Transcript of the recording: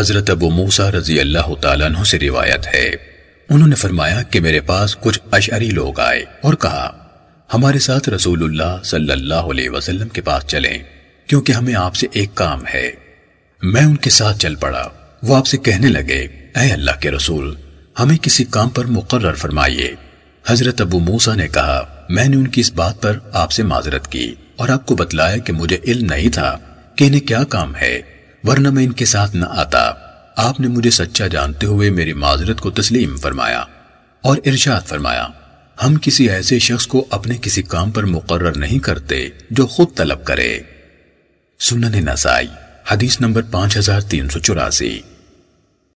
حضرت ابو موسیٰ رضی اللہ تعالیٰ عنہ سے روایت ہے۔ انہوں نے فرمایا کہ میرے پاس کچھ اشعری لوگ آئے اور کہا، ہمارے ساتھ رسول اللہ صلی اللہ علیہ وسلم کے پاس چلیں، کیونکہ ہمیں آپ سے ایک کام ہے۔ میں ان کے ساتھ چل پڑا۔ وہ آپ سے کہنے لگے، اے اللہ کے رسول، ہمیں کسی کام پر مقرر فرمائیے۔ حضرت ابو موسیٰ نے کہا، میں نے ان کی اس بات پر آپ سے معذرت کی اور آپ کو بتلایا کہ مجھے علم نہیں تھا کہ انہیں کیا کام ہے۔ ورنہ میں ان کے ساتھ نہ آتا۔ آپ نے مجھے سچا جانتے ہوئے میری معذرت کو تسلیم فرمایا اور ارشاد فرمایا، ہم کسی ایسے شخص کو اپنے کسی کام پر مقرر نہیں کرتے جو خود طلب کرے۔ سنن نسائی، حدیث نمبر پانچ ہزار تین سو چوراسی۔